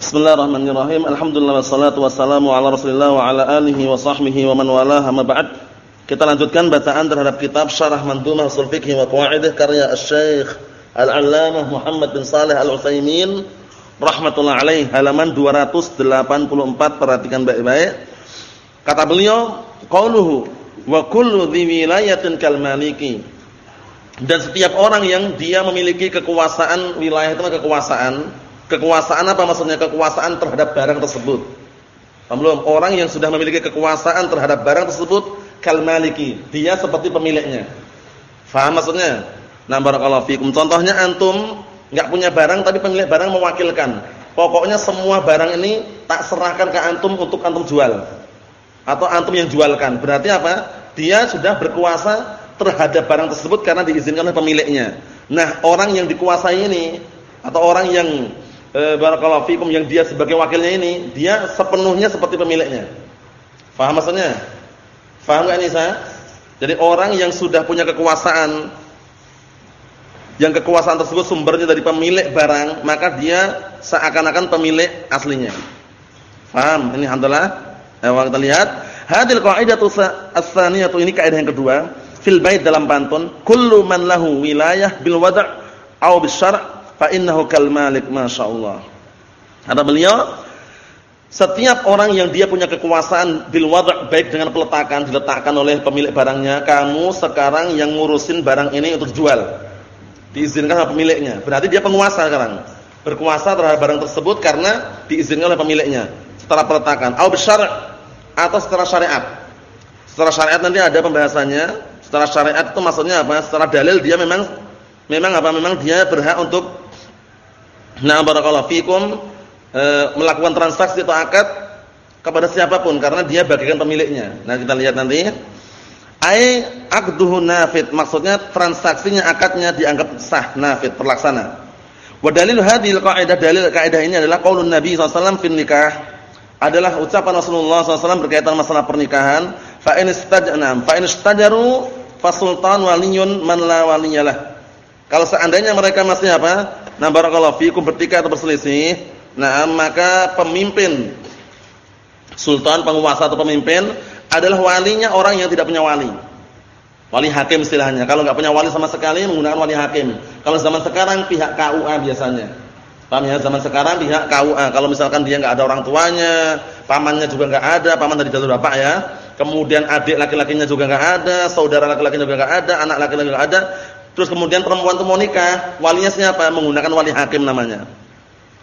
Bismillahirrahmanirrahim. Alhamdulillah wassalatu wassalamu ala Rasulillah wa ala alihi wa sahbihi wa man walaha ma ba'd. Kita lanjutkan bacaan terhadap kitab Syarah Mandhumah Ushul Fiqh wa Qawaidih karya Asy-Syaikh Al-'Allamah Muhammad bin Shalih Al-Utsaimin rahimatullah alaih halaman 284 perhatikan baik-baik. Kata beliau, qauluhu wa kullu dhi wilayatin kal maliki. Dan setiap orang yang dia memiliki kekuasaan wilayah itu kekuasaan Kekuasaan apa maksudnya? Kekuasaan terhadap barang tersebut. Belum orang yang sudah memiliki kekuasaan terhadap barang tersebut kal maliki, dia seperti pemiliknya. Faham maksudnya? Nah, barakallahu fikum. Contohnya antum enggak punya barang tapi pemilik barang mewakilkan. Pokoknya semua barang ini tak serahkan ke antum untuk antum jual. Atau antum yang jualkan. Berarti apa? Dia sudah berkuasa terhadap barang tersebut karena diizinkan oleh pemiliknya. Nah, orang yang dikuasai ini atau orang yang e, barakallahu fikum yang dia sebagai wakilnya ini, dia sepenuhnya seperti pemiliknya. Faham maksudnya? Faham enggak ini saya? Jadi orang yang sudah punya kekuasaan yang kekuasaan tersebut sumbernya dari pemilik barang, maka dia seakan-akan pemilik aslinya. Faham? Ini alhamdulillah. Ayo kita lihat. Hadil qaidatu ats-tsaniyatu ini kaidah yang kedua. Fil bait dalam pantun, kullu man lahu wilayah bil wad' au bis fa innahu kal malik masyaallah. Kata beliau, setiap orang yang dia punya kekuasaan bil wad' baik dengan peletakan diletakkan oleh pemilik barangnya, kamu sekarang yang ngurusin barang ini untuk jual. Diizinkan oleh pemiliknya. Berarti dia penguasa sekarang. Berkuasa terhadap barang tersebut karena diizinkan oleh pemiliknya setelah peletakan. Au bisyara' atau secara syariat. Secara syariat nanti ada pembahasannya. Secara syariat itu maksudnya apa? Secara dalil dia memang memang apa? Memang dia berhak untuk Nah barakallahu fikum e, melakukan transaksi atau akad kepada siapa pun karena dia bagikan pemiliknya. Nah kita lihat nanti. Ai aqduhu nafid maksudnya transaksinya akadnya dianggap sah nafid terlaksana. Wa dalil hadhil qaidah dalil kaidah ini adalah qaulun Nabi sallallahu alaihi nikah adalah ucapan Rasulullah SAW berkaitan masalah pernikahan. Fa in fa in istajaru fa sultan waliyun man la waliyalah. Kalau seandainya mereka masih apa? Nah barakallahu fikum bertikai atau berselisih, nah maka pemimpin sultan, penguasa atau pemimpin adalah walinya orang yang tidak punya wali. Wali hakim istilahnya. Kalau enggak punya wali sama sekali menggunakan wali hakim. Kalau zaman sekarang pihak KUA biasanya. Paham ya? Zaman sekarang pihak KUA. Kalau misalkan dia enggak ada orang tuanya, pamannya juga enggak ada, paman dari jatuh bapak ya. Kemudian adik laki-lakinya juga enggak ada, saudara laki-lakinya juga enggak ada, anak laki-laki enggak ada, Terus kemudian perempuan itu mau nikah, walinya siapa? Menggunakan wali hakim namanya.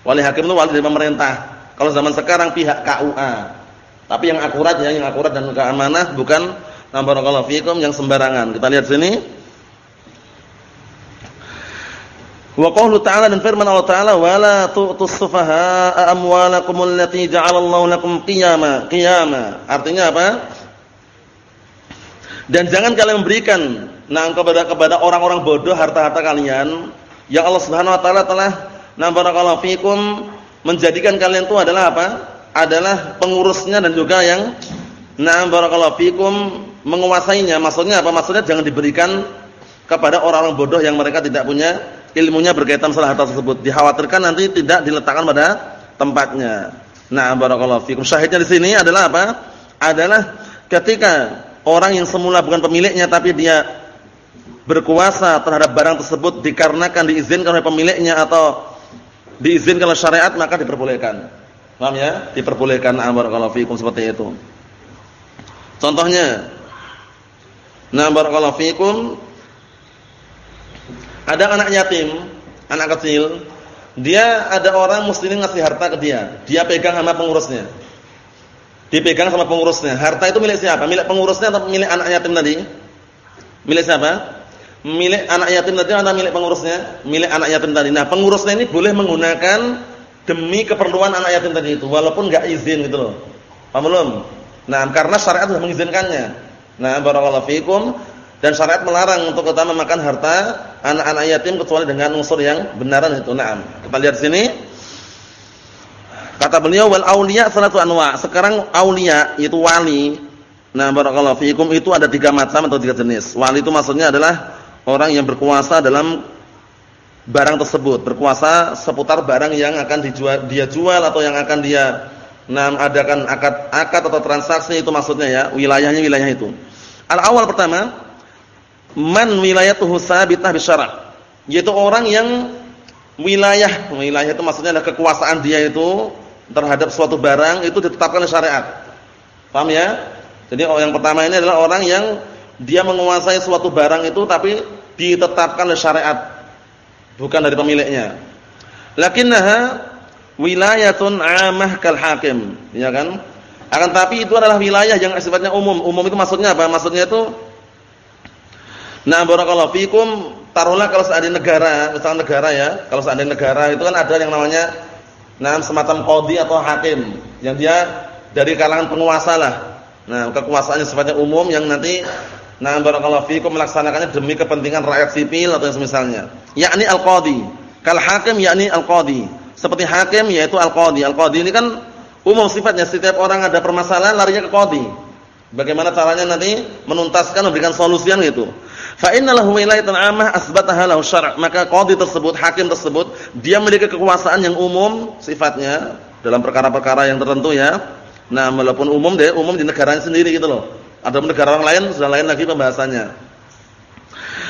Wali hakim itu wali dari pemerintah. Kalau zaman sekarang pihak KUA. Tapi yang akurat ya, yang akurat dan keamanah bukan barakallahu fikum yang sembarangan. Kita lihat sini. Wa qawlu ta'ala dan firman Allah Ta'ala wala tu'tus sufaha'a amwalakum allati ja'alallahu lakum qiyama qiyama. Artinya apa? Dan jangan kalian memberikan nah kepada kepada orang-orang bodoh harta-harta kalian yang Allah Subhanahu wa taala telah nah barakallahu fikum menjadikan kalian itu adalah apa? adalah pengurusnya dan juga yang nah barakallahu fikum menguasainya. Maksudnya apa? Maksudnya jangan diberikan kepada orang-orang bodoh yang mereka tidak punya ilmunya berkaitan masalah harta tersebut. Dikhawatirkan nanti tidak diletakkan pada tempatnya. Nah, barakallahu fikum. Syahidnya di sini adalah apa? Adalah ketika orang yang semula bukan pemiliknya tapi dia berkuasa terhadap barang tersebut dikarenakan diizinkan oleh pemiliknya atau diizinkan oleh syariat maka diperbolehkan. Paham ya? Diperbolehkan amar kalau fikum seperti itu. Contohnya Nah barakallahu fikum ada anak yatim, anak kecil, dia ada orang muslimin ngasih harta ke dia, dia pegang sama pengurusnya. Dipegang sama pengurusnya. Harta itu milik siapa? Milik pengurusnya atau milik anak yatim tadi? Milik siapa? milik anak yatim tadi atau milik pengurusnya? Milik anak yatim tadi. Nah, pengurusnya ini boleh menggunakan demi keperluan anak yatim tadi itu walaupun enggak izin gitu loh. Paham belum? Nah, karena syariat sudah mengizinkannya. Nah, barakallahu fikum dan syariat melarang untuk kita memakan harta anak-anak yatim kecuali dengan unsur yang benaran itu. Naam. Kita lihat sini. Kata beliau wal auliya salatu anwa. Sekarang auliya itu wali. Nah, barakallahu fikum itu ada tiga macam atau tiga jenis. Wali itu maksudnya adalah orang yang berkuasa dalam barang tersebut, berkuasa seputar barang yang akan dijual, dia jual atau yang akan dia nah, adakan akad akad atau transaksi itu maksudnya ya, wilayahnya wilayah itu. Al-awwal pertama, man wilayatuhu sabitah bisyara'. Yaitu orang yang wilayah, wilayah itu maksudnya adalah kekuasaan dia itu terhadap suatu barang itu ditetapkan oleh syariat. Paham ya? Jadi yang pertama ini adalah orang yang dia menguasai suatu barang itu tapi ditetapkan oleh syariat bukan dari pemiliknya. Lakinnaha wilayatun 'amah kal hakim, ya kan? Akan tapi itu adalah wilayah yang sifatnya umum. Umum itu maksudnya apa? Maksudnya itu Nah, barakallahu fikum, taruhlah kalau seandainya negara, misalnya negara ya, kalau seandainya negara itu kan ada yang namanya nah semacam qadhi atau hakim yang dia dari kalangan penguasa lah. Nah, kekuasaannya sifatnya umum yang nanti nah barakallahu fikum melaksanakannya demi kepentingan rakyat sipil atau yang semisalnya. Yakni al-qadhi. Kal hakim yakni al-qadhi. Seperti hakim yaitu al-qadhi. Al-qadhi ini kan umum sifatnya setiap orang ada permasalahan larinya ke qadhi. Bagaimana caranya nanti menuntaskan memberikan solusian gitu. Fa innalahu wilayatan 'ammah asbataha lahu syara'. Maka qadhi tersebut, hakim tersebut, dia memiliki kekuasaan yang umum sifatnya dalam perkara-perkara yang tertentu ya. Nah, walaupun umum deh, umum di negaranya sendiri gitu loh. Ada negara orang lain sudah lain lagi pembahasannya.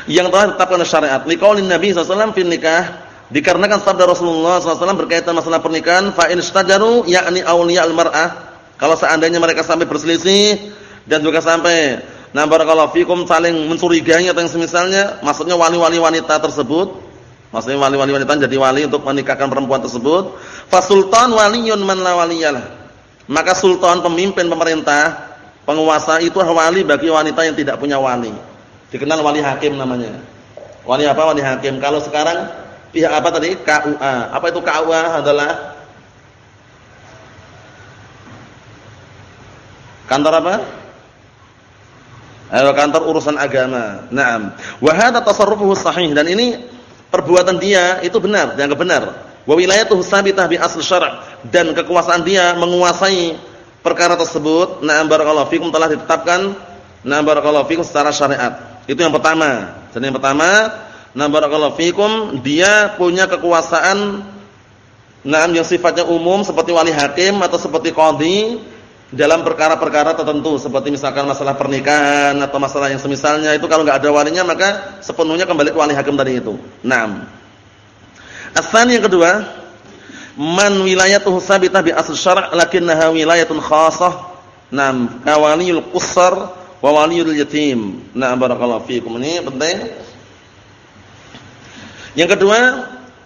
Yang telah ditetapkan syariat. Liqaulin Nabi wasallam fil nikah dikarenakan sabda Rasulullah SAW berkaitan masalah pernikahan fa in istajaru yakni awliya al-mar'ah kalau seandainya mereka sampai berselisih dan juga sampai Nah barakallahu fikum saling mencurigai atau yang semisalnya, maksudnya wali-wali wanita tersebut, maksudnya wali-wali wanita jadi wali untuk menikahkan perempuan tersebut, fasultan waliyun man la waliyalah. Maka sultan pemimpin pemerintah, penguasa itu wali bagi wanita yang tidak punya wali. Dikenal wali hakim namanya. Wali apa? Wali hakim. Kalau sekarang pihak apa tadi? KUA. Apa itu KUA adalah kantor apa? Ayo kantor urusan agama. Naam. Wa hadha tasarrufuhu sahih dan ini perbuatan dia itu benar, yang benar. Wa wilayatuhu sabitah bi asl syara' dan kekuasaan dia menguasai perkara tersebut, na'am barakallahu fikum telah ditetapkan na'am barakallahu fikum secara syariat. Itu yang pertama. Jadi yang pertama, na'am barakallahu fikum dia punya kekuasaan na'am yang sifatnya umum seperti wali hakim atau seperti qadhi dalam perkara-perkara tertentu seperti misalkan masalah pernikahan atau masalah yang semisalnya itu kalau nggak ada walinya maka sepenuhnya kembali ke wali hakim tadi itu. Naam. Asani yang kedua, man wilayatuhu sabitah bi asl syara' lakinnaha wilayatun khassah. Naam, kawaliyul qusar wa waliyul yatim. Naam barakallahu fiikum. Ini penting. Yang kedua,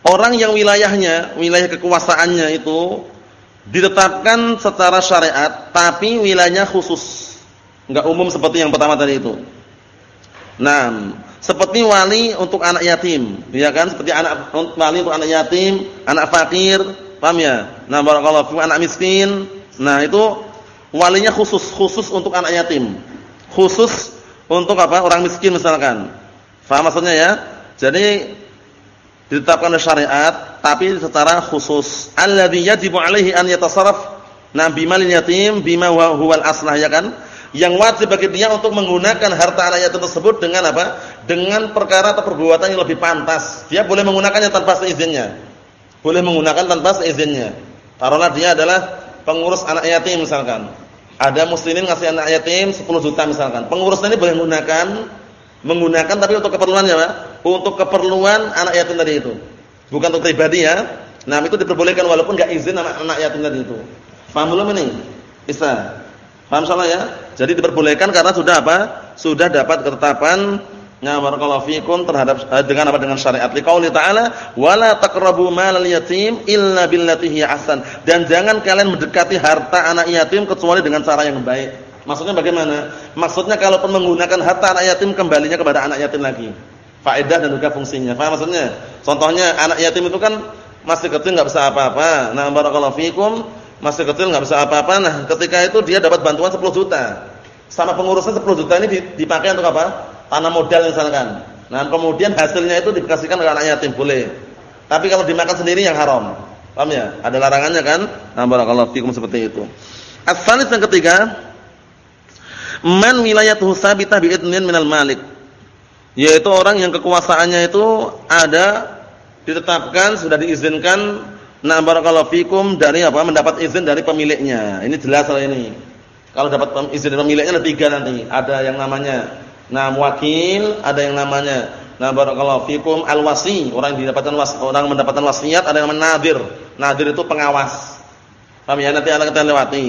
orang yang wilayahnya, wilayah kekuasaannya itu ditetapkan secara syariat tapi wilayahnya khusus. Enggak umum seperti yang pertama tadi itu. Nah seperti wali untuk anak yatim ya kan? Seperti anak wali untuk anak yatim anak fakir paham ya? Nah barakallahu fi anak miskin. Nah itu walinya khusus khusus untuk anak yatim. Khusus untuk apa? Orang miskin misalkan. Paham maksudnya ya? Jadi ditetapkan oleh syariat tapi secara khusus. Alladzi yajibu alaihi an yatasarraf nabi malil yatim bima huwal aslah ya kan? Yang wajib bagi dia untuk menggunakan harta anak yatim tersebut dengan apa? Dengan perkara atau perbuatan yang lebih pantas. Dia boleh menggunakannya tanpa seizinnya. Boleh menggunakan tanpa seizinnya. Taruhlah dia adalah pengurus anak yatim misalkan. Ada muslimin ngasih anak yatim 10 juta misalkan. Pengurusnya ini boleh menggunakan menggunakan tapi untuk keperluannya Pak untuk keperluan anak yatim tadi itu. Bukan untuk pribadi ya. Nah, itu diperbolehkan walaupun enggak izin anak anak yatim tadi itu. Paham belum ini? Bisa. Paham salah ya? Jadi diperbolehkan karena sudah apa? Sudah dapat ketetapan Ya barakallahu fikum terhadap eh, dengan apa dengan syariat. Liqauli ta'ala wala taqrabu malal yatim illa billati hiya ahsan. Dan jangan kalian mendekati harta anak yatim kecuali dengan cara yang baik. Maksudnya bagaimana? Maksudnya kalaupun menggunakan harta anak yatim kembalinya kepada anak yatim lagi faedah dan juga fungsinya. Faham maksudnya? Contohnya anak yatim itu kan masih kecil nggak bisa apa-apa. Nah, barakallahu fikum, masih kecil nggak bisa apa-apa. Nah, ketika itu dia dapat bantuan 10 juta. Sama pengurusnya 10 juta ini dipakai untuk apa? Tanah modal misalkan. Nah, kemudian hasilnya itu dikasihkan ke anak yatim boleh. Tapi kalau dimakan sendiri yang haram. Paham ya? Ada larangannya kan? Nah, barakallahu fikum seperti itu. As-salis yang ketiga, man wilayatuhu sabitah bi'idnin minal malik yaitu orang yang kekuasaannya itu ada ditetapkan sudah diizinkan nah barakallahu fikum dari apa? mendapat izin dari pemiliknya. Ini jelas hal ini. Kalau dapat izin dari pemiliknya ada tiga nanti. Ada yang namanya nah wakil, ada yang namanya nah barakallahu fikum al-wasi, orang yang didapatkan was, orang mendapatkan wasiat, ada yang namanya nadir. Nadir itu pengawas. Paham ya? Nanti akan kita lewati.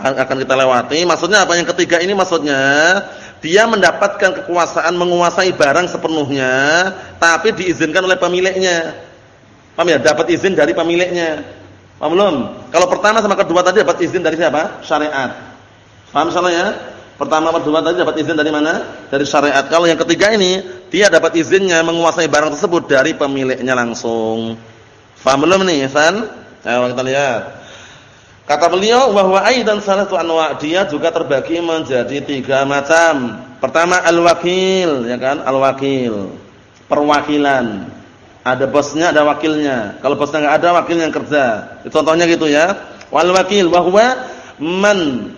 Akan kita lewati. Maksudnya apa? Yang ketiga ini maksudnya dia mendapatkan kekuasaan menguasai barang sepenuhnya, tapi diizinkan oleh pemiliknya. Paham ya? Dapat izin dari pemiliknya. Paham belum? Kalau pertama sama kedua tadi dapat izin dari siapa? Syariat. Paham ya? Pertama kedua tadi dapat izin dari mana? Dari syariat. Kalau yang ketiga ini, dia dapat izinnya menguasai barang tersebut dari pemiliknya langsung. Paham belum nih, San? Ayo kita lihat. Kata beliau bahwa aidan salatu anwa dia juga terbagi menjadi tiga macam. Pertama al-wakil, ya kan? Al-wakil. Perwakilan. Ada bosnya, ada wakilnya. Kalau bosnya enggak ada, wakilnya yang kerja. Contohnya gitu ya. Wal wakil bahwa man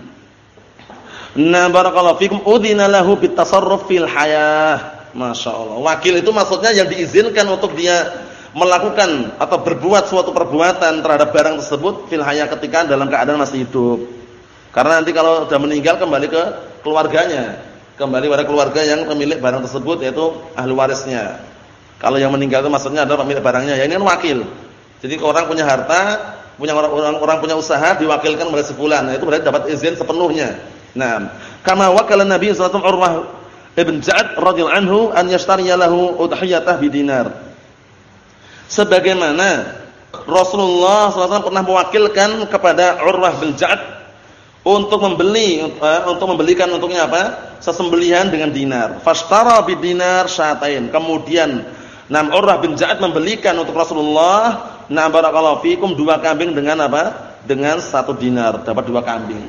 Na barakallahu fikum udina lahu bitasarruf fil hayah. Masyaallah. Wakil itu maksudnya yang diizinkan untuk dia melakukan atau berbuat suatu perbuatan terhadap barang tersebut fil hayah ketika dalam keadaan masih hidup. Karena nanti kalau sudah meninggal kembali ke keluarganya, kembali pada keluarga yang pemilik barang tersebut yaitu ahli warisnya. Kalau yang meninggal itu maksudnya adalah pemilik barangnya, ya ini kan wakil. Jadi orang punya harta, punya orang orang, punya usaha diwakilkan oleh sebulan, nah, itu berarti dapat izin sepenuhnya. Nah, kama wakala Nabi sallallahu alaihi wasallam ibn Ja'ad radhiyallahu anhu an yashtariya lahu udhiyatah bidinar sebagaimana Rasulullah SAW pernah mewakilkan kepada Urwah bin Ja'ad untuk membeli uh, untuk membelikan untuknya apa? sesembelihan dengan dinar. Fashtara bidinar syatain. Kemudian Nam Urwah bin Ja'ad membelikan untuk Rasulullah na barakallahu fikum dua kambing dengan apa? Dengan satu dinar, dapat dua kambing.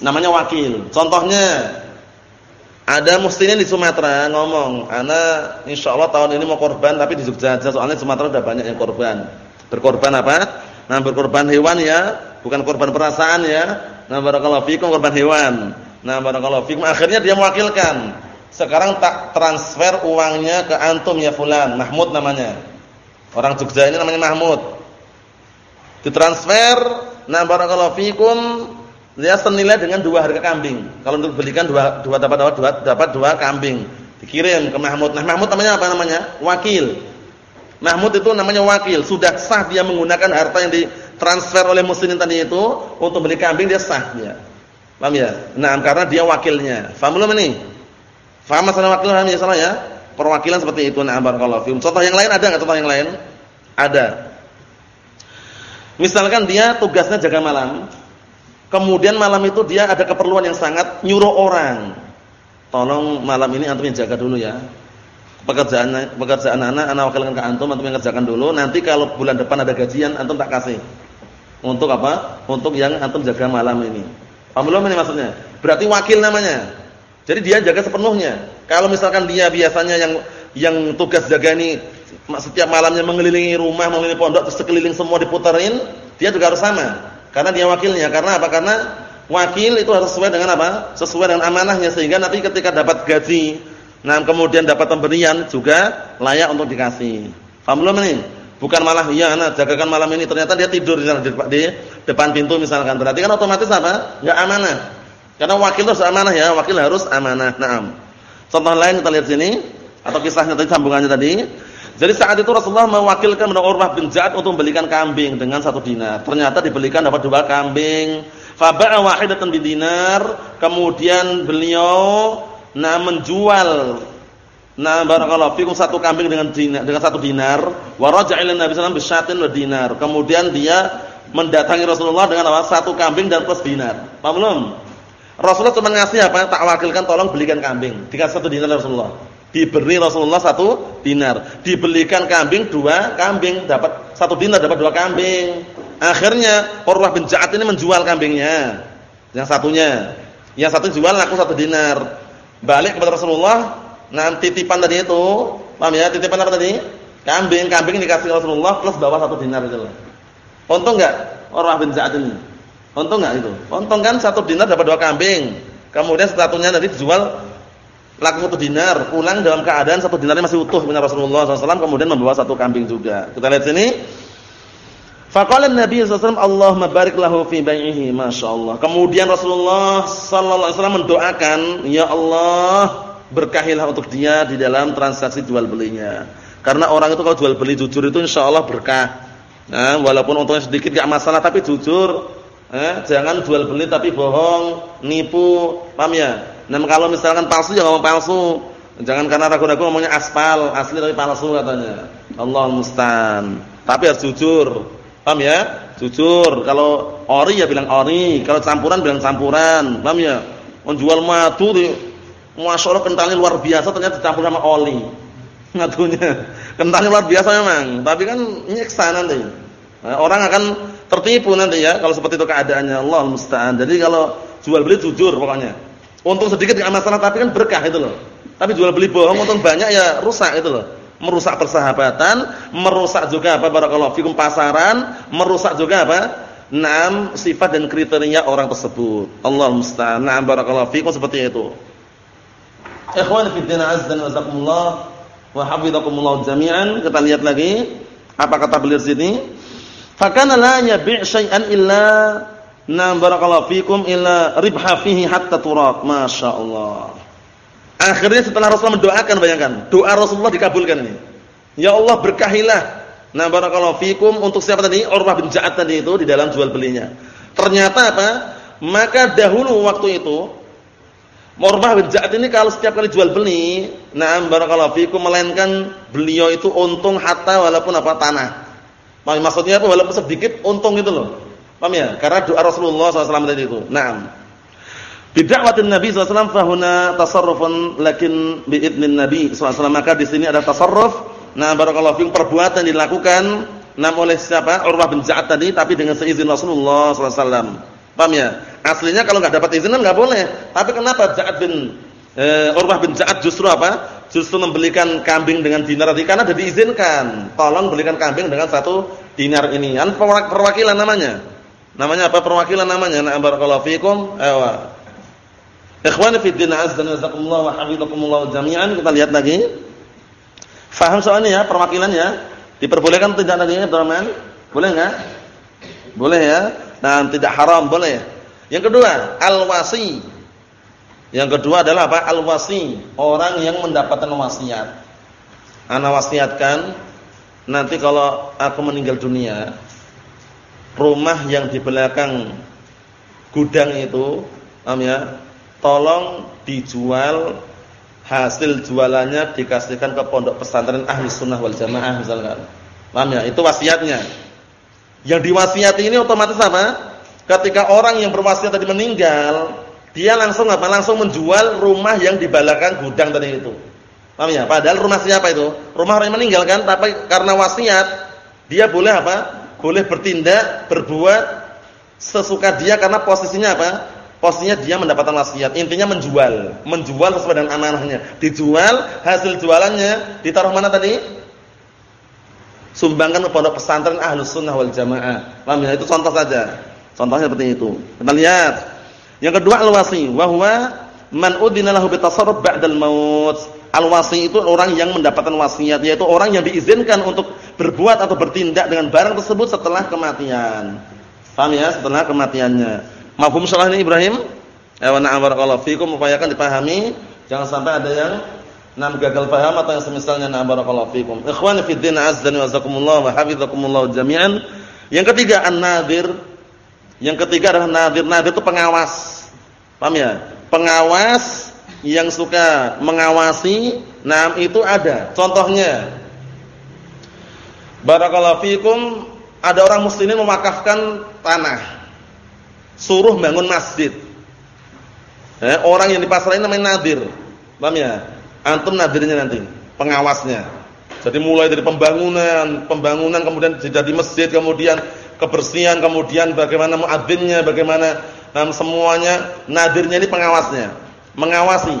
Namanya wakil. Contohnya ada muslimin di Sumatera ngomong, "Ana insyaallah tahun ini mau korban tapi di Jogja aja soalnya Sumatera udah banyak yang korban." Berkorban apa? Nah, berkorban hewan ya, bukan korban perasaan ya. Nah, barakallahu fikum korban hewan. Nah, barakallahu fikum akhirnya dia mewakilkan. Sekarang tak transfer uangnya ke antum ya fulan, Mahmud namanya. Orang Jogja ini namanya Mahmud. Ditransfer, nah barakallahu fikum dia senilai dengan dua harga kambing. Kalau untuk belikan dua, dua dapat dapat dua dapat dua kambing. Dikirim ke Mahmud. Nah, Mahmud namanya apa namanya? Wakil. Mahmud itu namanya wakil. Sudah sah dia menggunakan harta yang ditransfer oleh muslimin tadi itu untuk beli kambing dia sah dia. Paham ya? Nah, karena dia wakilnya. Paham belum ini? Paham masalah wakil paham ya salah ya? Perwakilan seperti itu. Nah, barakallahu fiikum. Contoh yang lain ada enggak contoh yang lain? Ada. Misalkan dia tugasnya jaga malam Kemudian malam itu dia ada keperluan yang sangat nyuruh orang. Tolong malam ini antum yang jaga dulu ya. Pekerjaan pekerjaan anak anak wakilkan ke antum, antum yang kerjakan dulu. Nanti kalau bulan depan ada gajian antum tak kasih. Untuk apa? Untuk yang antum jaga malam ini. Paham belum ini maksudnya? Berarti wakil namanya. Jadi dia jaga sepenuhnya. Kalau misalkan dia biasanya yang yang tugas jaga ini setiap malamnya mengelilingi rumah, mengelilingi pondok, terus sekeliling semua diputerin, dia juga harus sama. Karena dia wakilnya. Karena apa? Karena wakil itu harus sesuai dengan apa? Sesuai dengan amanahnya sehingga nanti ketika dapat gaji, nah kemudian dapat pemberian juga layak untuk dikasih. Paham belum ini? Bukan malah iya anak jagakan malam ini ternyata dia tidur di, depan pintu misalkan. Berarti kan otomatis apa? Enggak amanah. Karena wakil harus amanah ya, wakil harus amanah. Naam. Contoh lain kita lihat sini atau kisahnya tadi sambungannya tadi. Jadi saat itu Rasulullah mewakilkan Urwah bin Ja'ad untuk membelikan kambing dengan satu dinar. Ternyata dibelikan dapat dua kambing. Faba'a wahidatan bidinar. Kemudian beliau nah menjual nah barakallahu fikum satu kambing dengan dinar, dengan satu dinar. Wa raja'a ila Nabi sallallahu alaihi dinar. Kemudian dia mendatangi Rasulullah dengan apa? Satu kambing dan plus dinar. Paham belum? Rasulullah cuma ngasih apa? Tak wakilkan tolong belikan kambing. Dikasih satu dinar Rasulullah. Diberi Rasulullah satu dinar. Dibelikan kambing dua kambing. Dapat satu dinar dapat dua kambing. Akhirnya Urwah bin Ja'ad ini menjual kambingnya. Yang satunya. Yang satu jual laku satu dinar. Balik kepada Rasulullah. Nanti titipan tadi itu. Paham ya? Titipan apa tadi? Kambing. Kambing dikasih Rasulullah plus bawa satu dinar itu. Untung enggak Urwah bin Ja'ad ini? Untung enggak itu? Untung kan satu dinar dapat dua kambing. Kemudian satunya tadi dijual laku satu dinar, pulang dalam keadaan satu dinarnya masih utuh punya Rasulullah SAW, kemudian membawa satu kambing juga. Kita lihat sini. Faqala Nabi SAW, Allahumma barik lahu fi Masya Allah. Kemudian Rasulullah SAW mendoakan, Ya Allah, berkahilah untuk dia di dalam transaksi jual belinya. Karena orang itu kalau jual beli jujur itu insya Allah berkah. Nah, walaupun untungnya sedikit gak masalah, tapi jujur. Eh, jangan jual beli tapi bohong, nipu, paham ya? Nah, kalau misalkan palsu jangan ngomong palsu. Jangan karena ragu-ragu ngomongnya aspal, asli tapi palsu katanya. Allah musta'an. Tapi harus jujur. Paham ya? Jujur. Kalau ori ya bilang ori, kalau campuran bilang campuran. Paham ya? Menjual madu di Masya Allah kentalnya luar biasa ternyata dicampur sama oli. Matunya. Kentalnya luar biasa memang, tapi kan nyiksa nanti. Nah, orang akan tertipu nanti ya kalau seperti itu keadaannya. Allah musta'an. Jadi kalau jual beli jujur pokoknya. Untung sedikit enggak masalah tapi kan berkah itu loh. Tapi jual beli bohong untung banyak ya rusak itu loh merusak persahabatan, merusak juga apa barakallahu fikum pasaran, merusak juga apa? Naam sifat dan kriteria orang tersebut. Allah musta'an. Naam barakallahu fikum seperti itu. Ikhwan fi din wa jazakumullah wa hafizakumullah jami'an. Kita lihat lagi apa kata beliau sini. Fakana la yabi' syai'an illa Naam barakallahu fikum illa ribha fihi hatta turaq. Masyaallah. Akhirnya setelah Rasulullah mendoakan bayangkan, doa Rasulullah dikabulkan ini. Ya Allah berkahilah. Nah barakallahu fikum untuk siapa tadi? Urwah bin Ja'ad tadi itu di dalam jual belinya. Ternyata apa? Maka dahulu waktu itu Urwah bin Ja'ad ini kalau setiap kali jual beli, nah barakallahu fikum melainkan beliau itu untung hatta walaupun apa tanah. Maksudnya apa? Walaupun sedikit untung itu loh. Paham ya? Karena doa Rasulullah SAW tadi itu. Naam. Bid'awatin Nabi SAW fahuna tasarrufun lakin biidnin Nabi SAW. Maka di sini ada tasarruf. Nah, barakallahu fiikum perbuatan dilakukan nam oleh siapa? Urwah bin Ja'ad tadi tapi dengan seizin Rasulullah SAW. Paham ya? Aslinya kalau enggak dapat izin kan enggak boleh. Tapi kenapa Ja'ad bin e, Urwah bin Ja'ad justru apa? Justru membelikan kambing dengan dinar tadi karena sudah diizinkan. Tolong belikan kambing dengan satu dinar ini. Kan perwakilan namanya. Namanya apa? Perwakilan namanya. Nah, barakallahu fiikum. Ewa. Ikhwani fi din azza wa jazakumullah wa hafizakumullah jami'an. Kita lihat lagi. Faham soalnya ya perwakilannya? Diperbolehkan tidak tadi Abdurrahman? Boleh enggak? Boleh ya. Nah, tidak haram boleh. Yang kedua, al-wasi. Yang kedua adalah apa? Al-wasi, orang yang mendapatkan wasiat. Ana wasiatkan nanti kalau aku meninggal dunia, rumah yang di belakang gudang itu, paham ya? tolong dijual hasil jualannya dikasihkan ke pondok pesantren ahli sunnah wal jamaah misalkan. Paham ya? Itu wasiatnya. Yang diwasiati ini otomatis apa? Ketika orang yang berwasiat tadi meninggal, dia langsung apa? Langsung menjual rumah yang di belakang gudang tadi itu. Paham ya? Padahal rumah siapa itu? Rumah orang yang meninggal kan, tapi karena wasiat dia boleh apa? Boleh bertindak, berbuat sesuka dia karena posisinya apa? Posisinya dia mendapatkan wasiat. Intinya menjual, menjual sesuai dengan amanahnya. Dijual, hasil jualannya ditaruh mana tadi? Sumbangkan ke pondok pesantren Ahlus Sunnah wal Jamaah. Paham ya? Itu contoh saja. Contohnya seperti itu. Kita lihat. Yang kedua al-wasi, wa huwa man udina lahu bitasarruf ba'dal maut. Al-wasi itu orang yang mendapatkan wasiat, yaitu orang yang diizinkan untuk berbuat atau bertindak dengan barang tersebut setelah kematian. Paham ya? Setelah kematiannya. Mafhum salah ini Ibrahim? Ya wa na'am barakallahu fikum upayakan dipahami, jangan sampai ada yang nam gagal paham atau yang semisalnya na'am barakallahu fikum. Ikhwani fi din azza wa jazakumullah wa jami'an. Yang ketiga an-nadhir. Yang ketiga adalah nadhir. Nadhir itu pengawas. Paham ya? Pengawas yang suka mengawasi, nah itu ada. Contohnya Barakallahu fikum ada orang muslimin memakafkan tanah suruh bangun masjid. Eh, orang yang di namanya nadir. Paham ya? Antum nadirnya nanti, pengawasnya. Jadi mulai dari pembangunan, pembangunan kemudian jadi masjid, kemudian kebersihan, kemudian bagaimana muadzinnya, bagaimana um, semuanya nadirnya ini pengawasnya, mengawasi.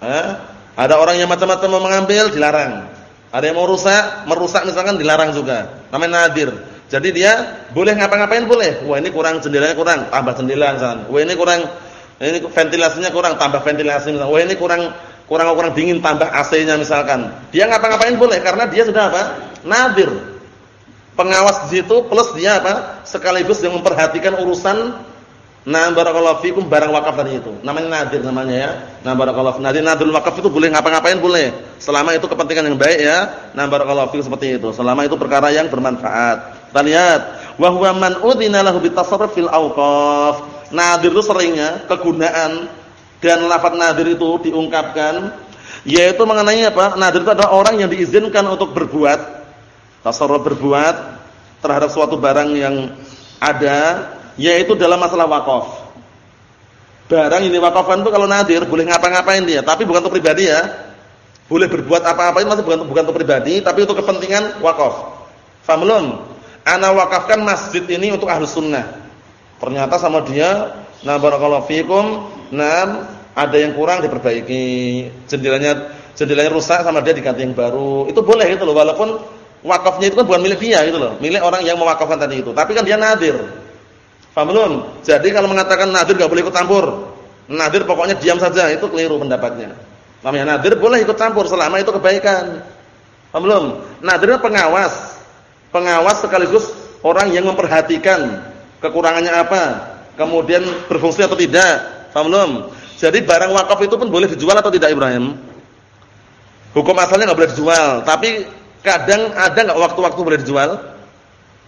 Eh, ada orang yang macam-macam mau mengambil dilarang. Ada yang mau rusak, merusak misalkan dilarang juga. Namanya nadir. Jadi dia boleh ngapa-ngapain boleh. Wah ini kurang jendelanya kurang, tambah jendela misalnya. Wah ini kurang ini ventilasinya kurang, tambah ventilasi misalnya. Wah ini kurang kurang-kurang dingin tambah AC-nya misalkan. Dia ngapa-ngapain boleh karena dia sudah apa? Nadir. Pengawas di situ plus dia apa? Sekaligus yang memperhatikan urusan Nah barakallahu fikum barang wakaf tadi itu. Namanya nadir namanya ya. Nah barakallahu nadir nadir wakaf itu boleh ngapa-ngapain boleh. Selama itu kepentingan yang baik ya. Nah barakallahu fikum seperti itu. Selama itu perkara yang bermanfaat. Kita lihat wa huwa man udhina lahu bitasarruf fil awqaf. Nadir itu seringnya kegunaan dan lafaz nadir itu diungkapkan yaitu mengenai apa? Nadir itu adalah orang yang diizinkan untuk berbuat tasarruf berbuat terhadap suatu barang yang ada yaitu dalam masalah wakaf. Barang ini wakafan itu kalau nadir boleh ngapa-ngapain dia, tapi bukan untuk pribadi ya. Boleh berbuat apa-apain masih bukan bukan untuk pribadi, tapi untuk kepentingan wakaf. Faham belum? Ana wakafkan masjid ini untuk ahlu sunnah. Ternyata sama dia, nah barakallahu fikum, nah ada yang kurang diperbaiki. Jendelanya jendelanya rusak sama dia diganti yang baru. Itu boleh gitu loh, walaupun wakafnya itu kan bukan milik dia gitu loh, milik orang yang mewakafkan tadi itu. Tapi kan dia nadir. Paham belum? Jadi kalau mengatakan nadir enggak boleh ikut campur. Nadir pokoknya diam saja, itu keliru pendapatnya. Namanya nadir boleh ikut campur selama itu kebaikan. Paham belum? Nadir pengawas. Pengawas sekaligus orang yang memperhatikan kekurangannya apa, kemudian berfungsi atau tidak. Paham belum? Jadi barang wakaf itu pun boleh dijual atau tidak Ibrahim? Hukum asalnya enggak boleh dijual, tapi kadang ada enggak waktu-waktu boleh dijual?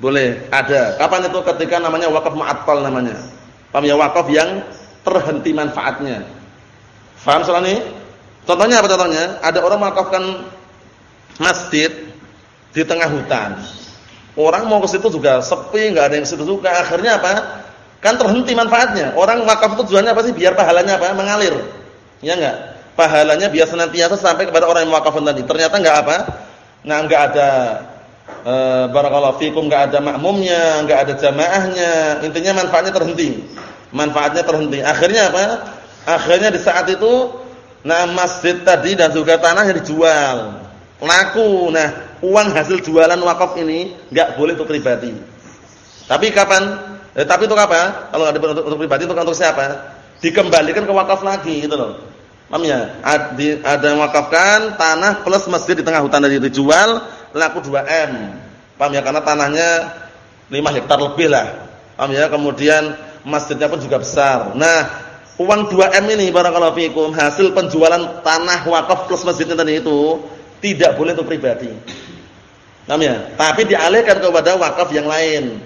Boleh, ada. Kapan itu? Ketika namanya wakaf mu'attal namanya. Paham ya wakaf yang terhenti manfaatnya. Paham soal ini? Contohnya apa contohnya? Ada orang mewakafkan masjid di tengah hutan. Orang mau ke situ juga sepi, enggak ada yang situ juga. Akhirnya apa? Kan terhenti manfaatnya. Orang wakaf itu tujuannya apa sih? Biar pahalanya apa? Mengalir. Ya enggak? Pahalanya biar senantiasa sampai kepada orang yang mewakafkan tadi. Ternyata enggak apa? Nah, enggak ada e, barakallahu fikum enggak ada makmumnya, enggak ada jamaahnya, intinya manfaatnya terhenti. Manfaatnya terhenti. Akhirnya apa? Akhirnya di saat itu nah masjid tadi dan juga tanahnya dijual. Laku. Nah, uang hasil jualan wakaf ini enggak boleh untuk pribadi. Tapi kapan? Eh, tapi untuk apa? Kalau enggak untuk, untuk pribadi untuk untuk siapa? Dikembalikan ke wakaf lagi gitu loh. Paham ya? Ada yang wakafkan tanah plus masjid di tengah hutan tadi dijual laku 2 M. Paham ya? Karena tanahnya 5 hektar lebih lah. Paham ya? Kemudian masjidnya pun juga besar. Nah, uang 2 M ini barakallahu fikum hasil penjualan tanah wakaf plus masjidnya tadi itu tidak boleh untuk pribadi. Paham ya? Tapi dialihkan kepada wakaf yang lain.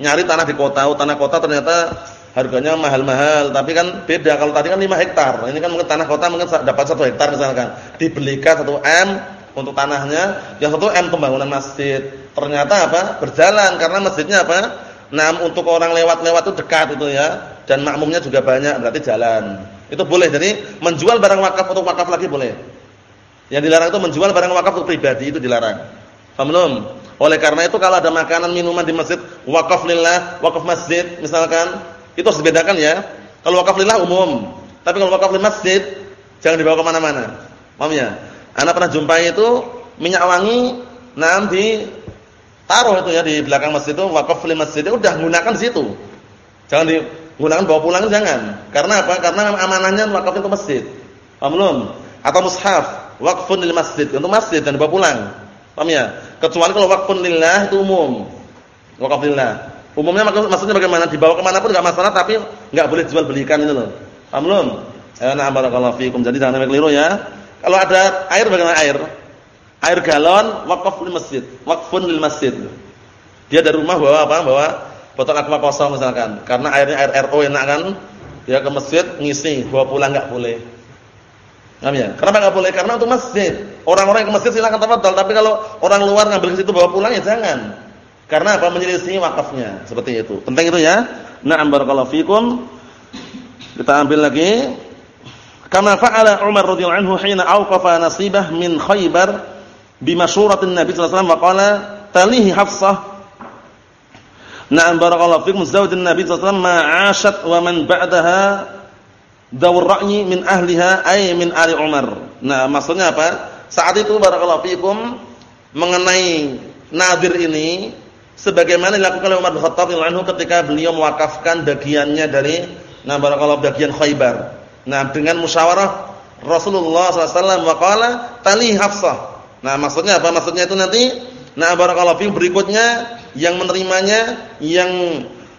Nyari tanah di kota, oh, tanah kota ternyata harganya mahal-mahal, tapi kan beda. Kalau tadi kan 5 hektar, ini kan mungkin tanah kota mungkin dapat 1 hektar misalkan. Dibelikan 1 M untuk tanahnya, yang satu M pembangunan masjid. Ternyata apa? Berjalan karena masjidnya apa? Nah, untuk orang lewat-lewat itu dekat itu ya, dan makmumnya juga banyak, berarti jalan. Itu boleh. Jadi menjual barang wakaf untuk wakaf lagi boleh. Yang dilarang itu menjual barang wakaf untuk pribadi itu dilarang. Paham belum? Oleh karena itu kalau ada makanan minuman di masjid wakaf lillah, wakaf masjid misalkan, itu harus dibedakan ya. Kalau wakaf lillah umum, tapi kalau wakaf lil masjid jangan dibawa ke mana mana Paham ya? Anda pernah jumpai itu minyak wangi nanti taruh itu ya di belakang masjid itu wakaf di masjid itu udah gunakan situ. Jangan digunakan bawa pulang jangan. Karena apa? Karena amanahnya wakaf itu masjid. Paham belum? Atau mushaf, wakfun lil masjid, untuk masjid dan dibawa pulang. Paham ya? Kecuali kalau wakfun lillah itu umum. Wakaf lillah. Umumnya maksudnya bagaimana? Dibawa ke mana pun enggak masalah tapi enggak boleh jual belikan itu loh. Paham belum? Ya, nah barakallahu. Jadi jangan sampai keliru ya. Kalau ada air bagaimana air? Air galon wakaf di masjid, wakfun lil masjid. Dia dari rumah bawa apa? Bawa botol aqua kosong misalkan. Karena airnya air RO enak kan? Dia ke masjid ngisi, bawa pulang enggak boleh. Paham ya? Kenapa enggak boleh? Karena untuk masjid. Orang-orang yang ke masjid silakan tafadhol, tapi kalau orang luar ngambil ke situ bawa pulang ya jangan. Karena apa? Menyelisih wakafnya. Seperti itu. Penting itu ya. Na'am barakallahu fikum. Kita ambil lagi Kama fa'ala Umar radhiyallahu anhu hina awqafa nasibah min Khaybar bi masyuratin Nabi sallallahu alaihi wasallam wa qala talihi Hafsah Na'am barakallahu fikum zawjun Nabi sallallahu alaihi wasallam ma'ashat wa man ba'daha dawr ra'yi min ahliha ay min ali Umar. Nah, maksudnya apa? Saat itu barakallahu fikum mengenai nadir ini sebagaimana dilakukan oleh Umar bin Khattab radhiyallahu anhu ketika beliau mewakafkan bagiannya dari nah barakallahu bagian Khaybar. Nah, dengan musyawarah Rasulullah SAW waqala tali Hafsah. Nah, maksudnya apa? Maksudnya itu nanti nah barakallahu fi berikutnya yang menerimanya yang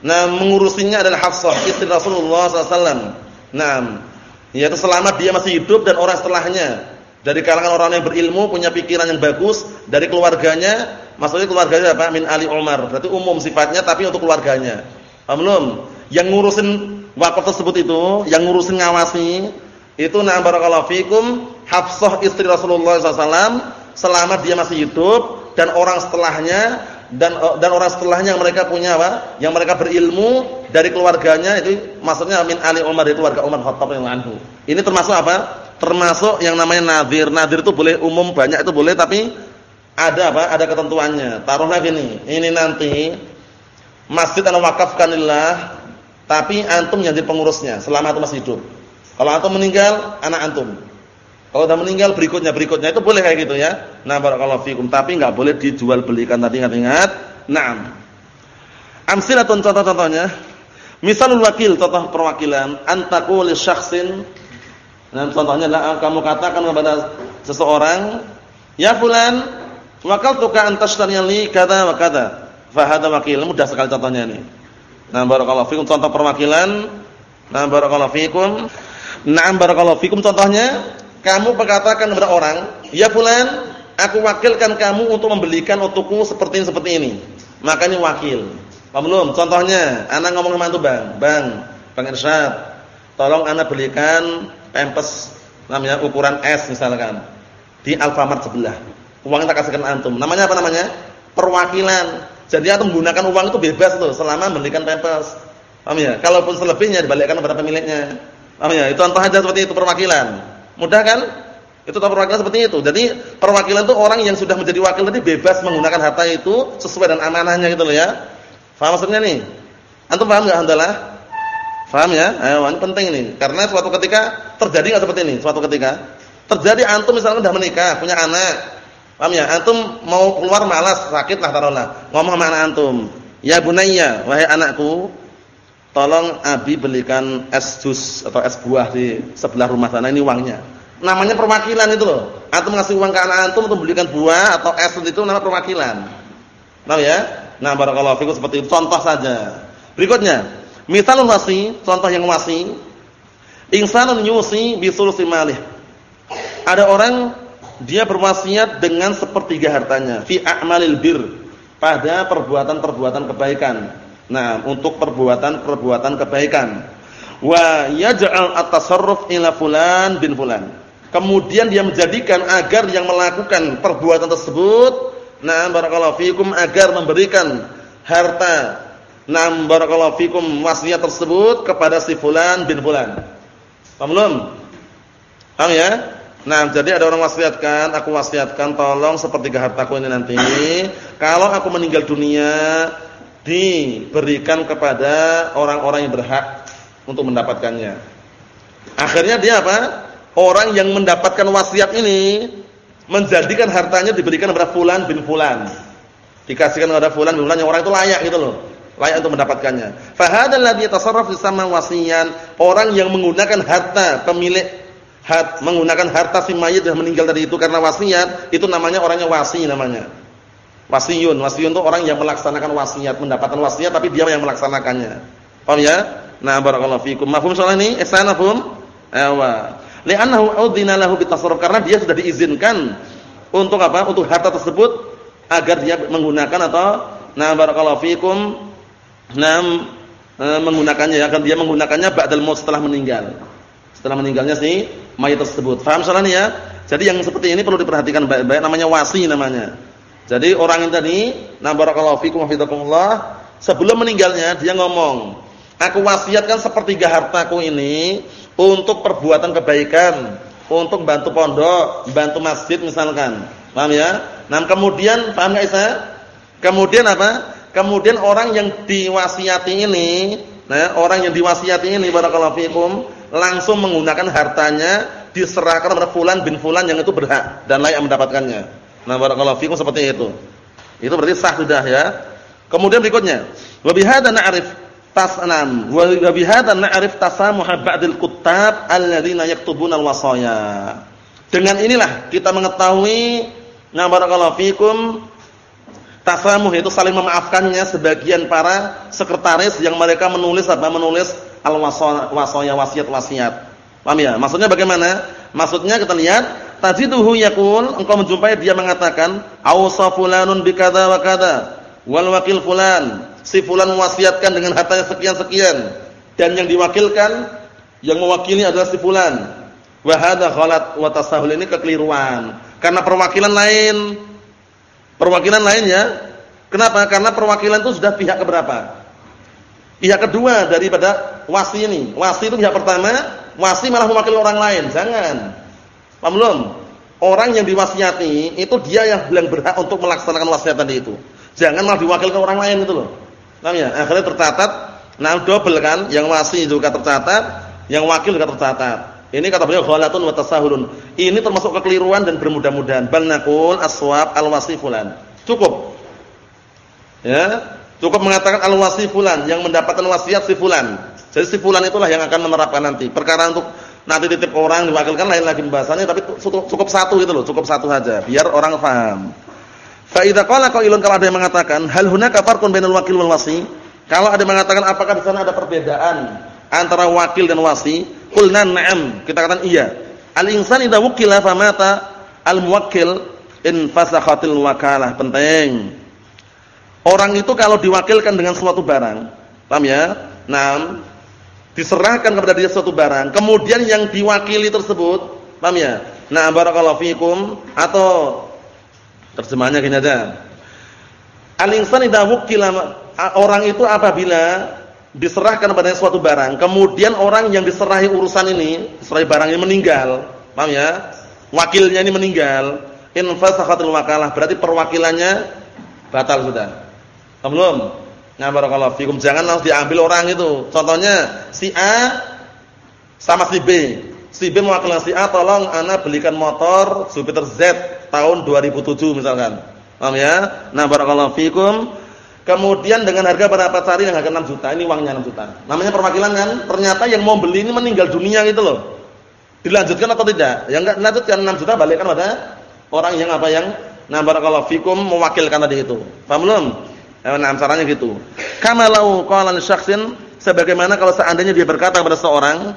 nah mengurusinya adalah Hafsah, istri Rasulullah SAW. Nah, yaitu selama dia masih hidup dan orang setelahnya. Dari kalangan orang yang berilmu, punya pikiran yang bagus, dari keluarganya, maksudnya keluarganya apa? Min Ali Umar. Berarti umum sifatnya tapi untuk keluarganya. Belum? Yang ngurusin wakaf tersebut itu, yang ngurusin ngawasi, itu na barakallahu fikum Hafsah istri Rasulullah SAW selama dia masih hidup dan orang setelahnya dan dan orang setelahnya yang mereka punya apa? Yang mereka berilmu dari keluarganya itu maksudnya min Ali Umar itu warga Umar Khattab yang anhu. Ini termasuk apa? Termasuk yang namanya nadir. Nadir itu boleh umum banyak itu boleh tapi ada apa? Ada ketentuannya. Taruhlah gini, ini nanti masjid ana wakafkanillah tapi antum yang jadi pengurusnya selama antum masih hidup. Kalau antum meninggal, anak antum. Kalau sudah meninggal berikutnya berikutnya itu boleh kayak gitu ya. Nah, barakallahu fikum, tapi enggak boleh dijual belikan tadi ingat-ingat. Naam. Amsilatun contoh-contohnya. Misalul wakil, contoh perwakilan, antaku li syakhsin. Nah, contohnya adalah kamu katakan kepada seseorang, "Ya fulan, wakaltuka an tashtariya li kada wa kada." Fa hadha wakil. Mudah sekali contohnya ini. Nah, barakallahu fikum contoh perwakilan. Nah, barakallahu fikum. Nah, barakallahu fikum contohnya kamu berkatakan kepada orang, "Ya fulan, aku wakilkan kamu untuk membelikan untukku seperti ini seperti ini." Maka ini wakil. Paham belum? Contohnya, anak ngomong sama itu, Bang. Bang, Bang Irsyad, tolong anak belikan pempes namanya ukuran S misalkan di Alfamart sebelah. Uang tak kasihkan antum. Namanya apa namanya? Perwakilan. Jadi antum menggunakan uang itu bebas tuh selama belikan pempes. Paham ya? Kalaupun selebihnya dibalikkan kepada pemiliknya. Paham ya? Itu contoh aja seperti itu perwakilan. Mudah kan? Itu perwakilan seperti itu. Jadi perwakilan itu orang yang sudah menjadi wakil tadi bebas menggunakan harta itu sesuai dengan amanahnya gitu loh ya. Faham maksudnya nih? Antum paham enggak Alhamdulillah? Paham ya? Ayo, ini penting ini. Karena suatu ketika terjadi enggak seperti ini? Suatu ketika terjadi antum misalnya sudah menikah, punya anak. Paham ya? Antum mau keluar malas, sakit lah taruhlah. Ngomong sama anak antum, "Ya bunayya, wahai anakku, tolong Abi belikan es jus atau es buah di sebelah rumah sana ini uangnya. Namanya perwakilan itu loh. Antum ngasih uang ke anak antum untuk belikan buah atau es itu namanya perwakilan. Tahu ya? Nah, barakallahu fikum seperti itu contoh saja. Berikutnya, misalul wasi, contoh yang wasi. Insanun yusi bi sulusi malih. Ada orang dia berwasiat dengan sepertiga hartanya fi a'malil bir pada perbuatan-perbuatan kebaikan Nah, untuk perbuatan-perbuatan kebaikan. Wa yaj'al at-tasarruf ila fulan bin fulan. Kemudian dia menjadikan agar yang melakukan perbuatan tersebut, nah barakallahu fikum agar memberikan harta nah barakallahu fikum wasiat tersebut kepada si fulan bin fulan. Paham belum? Paham ya? Nah, jadi ada orang wasiatkan, aku wasiatkan tolong sepertiga hartaku ini nanti. Kalau aku meninggal dunia, diberikan kepada orang-orang yang berhak untuk mendapatkannya. Akhirnya dia apa? Orang yang mendapatkan wasiat ini menjadikan hartanya diberikan kepada fulan bin fulan. Dikasihkan kepada fulan bin fulan yang orang itu layak gitu loh. Layak untuk mendapatkannya. Fa hadzal ladzi yatasarraf fi sama wasiyan, orang yang menggunakan harta pemilik hat, menggunakan harta si mayit yang meninggal tadi itu karena wasiat, itu namanya orangnya wasi namanya. Wasiyun, wasiyun itu orang yang melaksanakan wasiat, mendapatkan wasiat tapi dia yang melaksanakannya. Paham ya? Nah, barakallahu fikum. Mafhum soal ini? Ihsan mafhum? Ewa. Li'annahu udzina lahu bitasarruf karena dia sudah diizinkan untuk apa? Untuk harta tersebut agar dia menggunakan atau nah barakallahu fikum nah menggunakannya ya, agar dia menggunakannya ba'dal maut setelah meninggal. Setelah meninggalnya si mayat tersebut. Paham soal ini ya? Jadi yang seperti ini perlu diperhatikan baik-baik namanya wasi namanya. Jadi orang ini tadi, na barakallahu fikum wa sebelum meninggalnya dia ngomong, "Aku wasiatkan sepertiga hartaku ini untuk perbuatan kebaikan, untuk bantu pondok, bantu masjid misalkan." Paham ya? Nah, kemudian paham enggak Isa? Kemudian apa? Kemudian orang yang diwasiati ini, nah, orang yang diwasiati ini barakallahu fikum langsung menggunakan hartanya diserahkan kepada fulan bin fulan yang itu berhak dan layak mendapatkannya. Nah, barakallahu fikum seperti itu. Itu berarti sah sudah ya. Kemudian berikutnya, wa bihadza na'rif tasnam wa bihadza na'rif tasamuh ba'dil kuttab alladziina yaktubuna al-wasaya. Dengan inilah kita mengetahui na barakallahu fikum tasamuh itu saling memaafkannya sebagian para sekretaris yang mereka menulis apa menulis al-wasaya wasiat-wasiat. Paham ya? Maksudnya bagaimana? Maksudnya kita lihat tajiduhu yaqul engkau menjumpai dia mengatakan awsa fulanun bikadza wa kadza wal wakil fulan. Si fulan mewasiatkan dengan hartanya sekian-sekian. Dan yang diwakilkan yang mewakili adalah si fulan. Wa hadza ghalat wa tasahul ini kekeliruan. Karena perwakilan lain. Perwakilan lainnya kenapa? Karena perwakilan itu sudah pihak keberapa pihak kedua daripada wasi ini wasi itu pihak pertama wasi malah mewakili orang lain jangan paham belum orang yang diwasiati itu dia yang bilang berhak untuk melaksanakan wasiat tadi itu Jangan malah diwakilkan orang lain itu loh. Paham ya? Akhirnya tercatat, nah double kan, yang wasi juga tercatat, yang wakil juga tercatat. Ini kata beliau ghalatun wa tasahulun. Ini termasuk kekeliruan dan bermudah-mudahan. Bal naqul aswab al-wasi fulan. Cukup. Ya, cukup mengatakan al-wasi fulan yang mendapatkan wasiat si fulan. Jadi si fulan itulah yang akan menerapkan nanti. Perkara untuk nanti titip orang diwakilkan lain lagi pembahasannya tapi cukup satu gitu loh, cukup satu saja biar orang paham. Fa idza qala qailun kalau ada yang mengatakan hal hunaka farqun bainal wakil wal wasi? Kalau ada yang mengatakan apakah di sana ada perbedaan antara wakil dan wasi? Qulna na'am. Kita katakan iya. Al insan idza wukila famata al muwakkil in fasakhatil wakalah. Penting. Orang itu kalau diwakilkan dengan suatu barang, paham ya? Nah, diserahkan kepada dia suatu barang, kemudian yang diwakili tersebut, paham ya? Nah, barakallahu fikum atau Terjemahnya gini aja. Al-insan idza wukila orang itu apabila diserahkan kepada suatu barang, kemudian orang yang diserahi urusan ini, diserahi barang ini meninggal, paham ya? Wakilnya ini meninggal, in fasakhatul wakalah, berarti perwakilannya batal sudah. Paham belum? Nah, barakallahu fikum. Jangan langsung diambil orang itu. Contohnya si A sama si B. Si B mewakilkan si A, tolong ana belikan motor Jupiter Z tahun 2007 misalkan. Paham ya? Nah, barakallahu fikum. Kemudian dengan harga berapa cari yang harga 6 juta, ini uangnya 6 juta. Namanya perwakilan kan? Ternyata yang mau beli ini meninggal dunia gitu loh. Dilanjutkan atau tidak? Yang enggak lanjutkan 6 juta balikkan pada orang yang apa yang nah barakallahu fikum mewakilkan tadi itu. Paham belum? Ya, nah, caranya gitu. Kama lau qala syakhsin sebagaimana kalau seandainya dia berkata kepada seorang,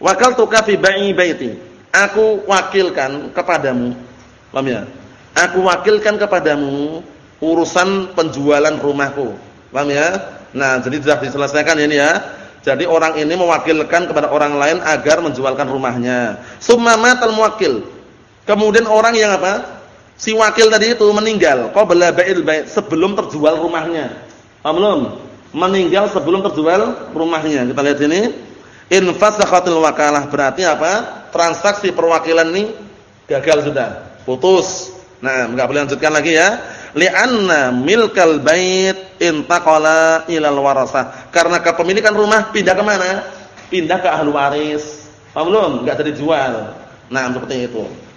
"Wakaltuka fi ba'i baiti." Aku wakilkan kepadamu Paham ya? Aku wakilkan kepadamu urusan penjualan rumahku. Paham ya? Nah, jadi sudah diselesaikan ini ya. Jadi orang ini mewakilkan kepada orang lain agar menjualkan rumahnya. Summa matal muwakil. Kemudian orang yang apa? Si wakil tadi itu meninggal qabla ba'il bai' sebelum terjual rumahnya. Paham belum? Meninggal sebelum terjual rumahnya. Kita lihat sini. In wakalah berarti apa? Transaksi perwakilan ini gagal sudah putus. Nah, enggak boleh lanjutkan lagi ya. Li'anna milkal bait intaqala ilal warasah. Karena kepemilikan rumah pindah ke mana? Pindah ke ahli waris. Paham belum? Enggak jadi jual. Nah, seperti itu.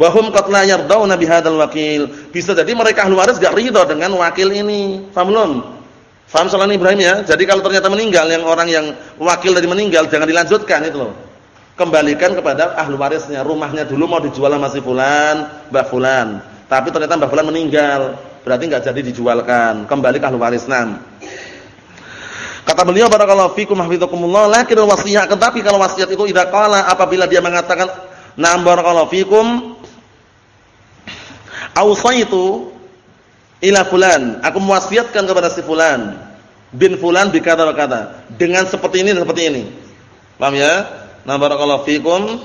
Wa hum qad la yardawna bihadzal wakil. Bisa jadi mereka ahli waris enggak ridho dengan wakil ini. Paham belum? Paham soal Ibrahim ya? Jadi kalau ternyata meninggal yang orang yang wakil tadi meninggal jangan dilanjutkan itu loh kembalikan kepada ahli warisnya. Rumahnya dulu mau dijual sama si fulan, Mbah fulan. Tapi ternyata Mbah fulan meninggal, berarti enggak jadi dijualkan. Kembali ke ahli waris nam. Kata beliau barakallahu fikum hafizakumullah, lakin wasiyah tetapi kalau wasiat itu idza qala apabila dia mengatakan na'am barakallahu fikum ausaitu ila fulan, aku mewasiatkan kepada si fulan bin fulan bikata kata dengan seperti ini dan seperti ini. Paham ya? Nah barakallahu fikum.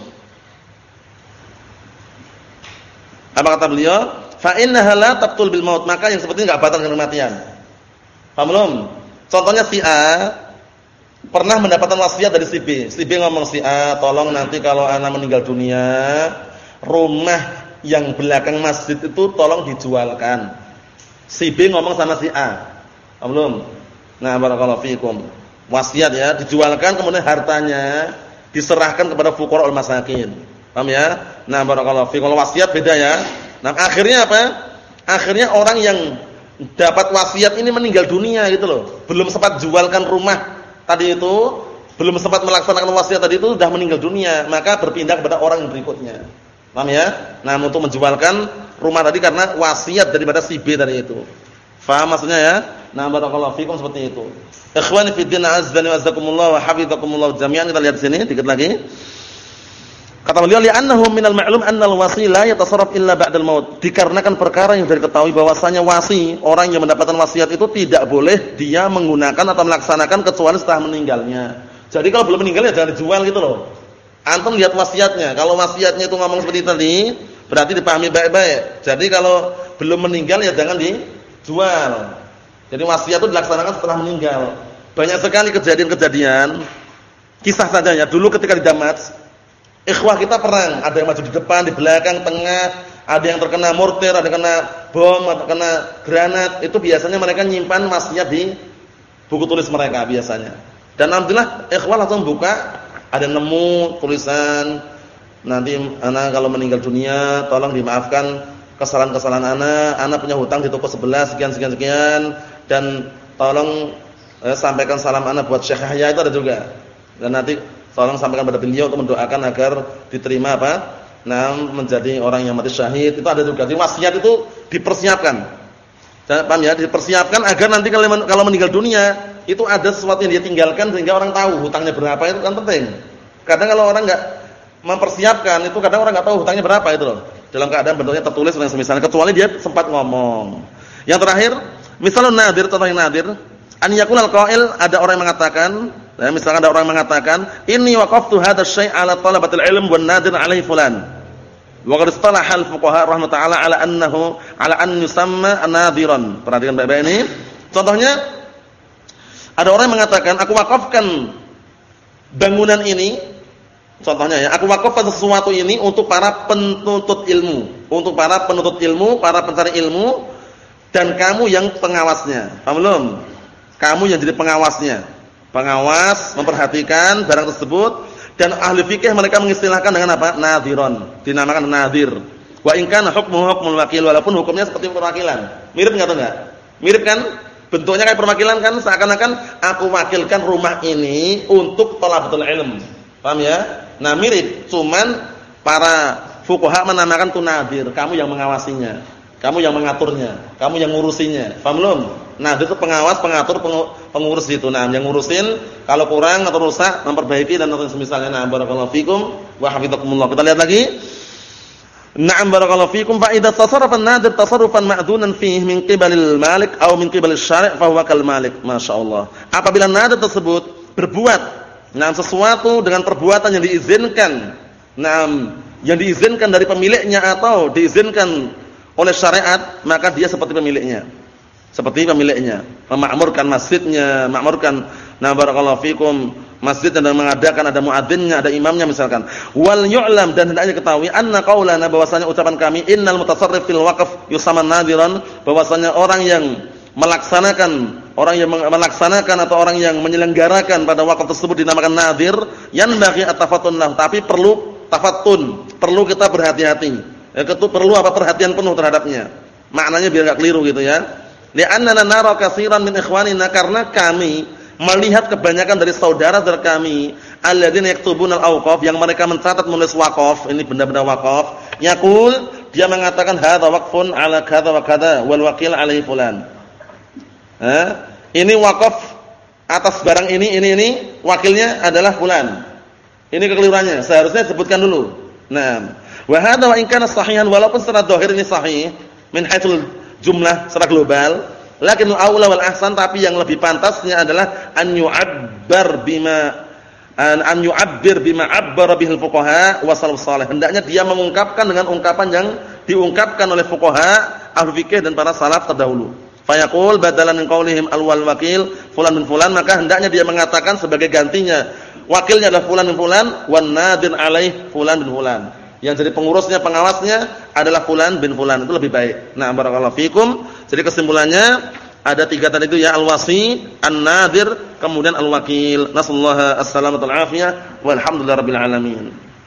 Apa kata beliau? Fa innaha la bil maut. Maka yang seperti ini enggak batal dengan kematian. Paham belum? Contohnya si A pernah mendapatkan wasiat dari si B. Si B ngomong si A, tolong nanti kalau anak meninggal dunia, rumah yang belakang masjid itu tolong dijualkan. Si B ngomong sama si A. Belum? Nah, barakallahu fikum. Wasiat ya, dijualkan kemudian hartanya diserahkan kepada fuqara al masakin. Paham ya? Nah, barakallahu fi. Kalau wasiat beda ya. Nah, akhirnya apa? Akhirnya orang yang dapat wasiat ini meninggal dunia gitu loh. Belum sempat jualkan rumah tadi itu, belum sempat melaksanakan wasiat tadi itu sudah meninggal dunia, maka berpindah kepada orang yang berikutnya. Paham ya? Nah, untuk menjualkan rumah tadi karena wasiat daripada si B tadi itu. Faham maksudnya ya? Nah, barakallahu fikum seperti itu. Ikhwani fi din azza wa jazakumullah wa hafizakumullah jami'an. Kita lihat sini dikit lagi. Kata beliau li'annahu minal ma'lum annal wasi la yatasarraf illa ba'dal maut. Dikarenakan perkara yang sudah diketahui bahwasanya wasi, orang yang mendapatkan wasiat itu tidak boleh dia menggunakan atau melaksanakan kecuali setelah meninggalnya. Jadi kalau belum meninggal ya jangan dijual gitu loh. Antum lihat wasiatnya. Kalau wasiatnya itu ngomong seperti tadi, berarti dipahami baik-baik. Jadi kalau belum meninggal ya jangan dijual. Jadi wasiat itu dilaksanakan setelah meninggal. Banyak sekali kejadian-kejadian kisah saja ya. Dulu ketika di Damas Ikhwah kita perang, ada yang maju di depan, di belakang, tengah, ada yang terkena mortir, ada yang kena bom, ada kena granat. Itu biasanya mereka nyimpan masnya di buku tulis mereka biasanya. Dan alhamdulillah ikhwah langsung buka, ada nemu tulisan nanti anak kalau meninggal dunia tolong dimaafkan kesalahan-kesalahan anak, anak punya hutang di toko sebelah sekian sekian sekian dan tolong eh, sampaikan salam anak buat Syekh Yahya itu ada juga. Dan nanti Tolong sampaikan pada beliau untuk mendoakan agar diterima apa? Nah, menjadi orang yang mati syahid. Itu ada juga. Di wasiat itu dipersiapkan. Paham ya? Dipersiapkan agar nanti kalau meninggal dunia itu ada sesuatu yang dia tinggalkan sehingga orang tahu hutangnya berapa itu kan penting. Kadang kalau orang enggak mempersiapkan itu kadang orang enggak tahu hutangnya berapa itu loh. Dalam keadaan bentuknya tertulis dan semisalnya kecuali dia sempat ngomong. Yang terakhir, misalnya nadir contoh yang nadir, an yakunal qail ada orang yang mengatakan Nah, misalkan ada orang mengatakan, "Inni waqaftu hadha syai' 'ala talabatil ilm wan nadir 'alaihi fulan." Wa qad istalaha al-fuqaha rahmatullah 'ala annahu 'ala an yusamma nadiran. Perhatikan baik-baik ini. Contohnya ada orang yang mengatakan, "Aku wakafkan bangunan ini" Contohnya ya, aku wakafkan sesuatu ini untuk para penuntut ilmu, untuk para penuntut ilmu, para pencari ilmu dan kamu yang pengawasnya. Paham belum? Kamu yang jadi pengawasnya pengawas memperhatikan barang tersebut dan ahli fikih mereka mengistilahkan dengan apa? nadhiron, dinamakan nadhir. Wa in hukmuhu hukmul wakil walaupun hukumnya seperti perwakilan. Mirip enggak tuh enggak? Mirip kan? Bentuknya kayak perwakilan kan seakan-akan aku wakilkan rumah ini untuk thalabatul ilm. Paham ya? Nah, mirip, cuman para fuqaha menamakan tu nadhir, kamu yang mengawasinya, kamu yang mengaturnya, kamu yang ngurusinya. Paham belum? Nah, itu pengawas, pengatur, pengurus itu. Nah, yang ngurusin kalau kurang atau rusak memperbaiki dan atau semisalnya. Nah, barakallahu fikum wa hafizakumullah. Kita lihat lagi. Na'am barakallahu fikum fa idza tasarrafa an-nadir tasarrufan ma'dunan fihi min qibalil malik aw min qibalil syari' fa huwa kal malik. Masyaallah. Apabila nadir tersebut berbuat nah sesuatu dengan perbuatan yang diizinkan, nah yang diizinkan dari pemiliknya atau diizinkan oleh syariat, maka dia seperti pemiliknya seperti pemiliknya, memakmurkan masjidnya, makmurkan na barakallahu fikum masjid dan mengadakan ada muadzinnya, ada imamnya misalkan. Wal yu'lam dan hendaknya ketahui anna qaulana bahwasanya ucapan kami innal mutasarrif fil waqf yusaman nadiran bahwasanya orang yang melaksanakan orang yang melaksanakan atau orang yang menyelenggarakan pada wakaf tersebut dinamakan nadir yang bagi atafatun lah. Tapi perlu tafatun perlu kita berhati-hati. Ya, itu perlu apa? Perhatian penuh terhadapnya. Maknanya biar enggak keliru gitu ya. Li'annana nara katsiran min ikhwanina karena kami melihat kebanyakan dari saudara-saudara kami alladzina yaktubuna al-awqaf yang mereka mencatat menulis wakaf, ini benda-benda wakaf. Yaqul dia mengatakan hadza waqfun ala kadza wa kadza wal waqil alaihi fulan. Ini wakaf atas barang ini ini ini wakilnya adalah fulan. Ini kekeliruannya, seharusnya disebutkan dulu. Nah, wa hadza wa sahihan walaupun secara zahir ini sahih min haitsul jumlah secara global, lakin aula wal ahsan tapi yang lebih pantasnya adalah an yu'abbar bima an, an yu'abbir bima abbara bihil fuqaha wa salaf salih. Hendaknya dia mengungkapkan dengan ungkapan yang diungkapkan oleh fuqaha, ahli fikih dan para salaf terdahulu. Fayaqul badalan min qaulihim al-wal wakil fulan bin fulan maka hendaknya dia mengatakan sebagai gantinya wakilnya adalah fulan bin fulan wan nadir alaih fulan bin fulan yang jadi pengurusnya, pengawasnya adalah fulan bin fulan. Itu lebih baik. Nah, barakallahu fikum. Jadi kesimpulannya ada tiga tadi itu ya al-wasi, an-nadir, kemudian al-wakil. Nasallahu as-salamata wal afiyah. Walhamdulillahirabbil alamin.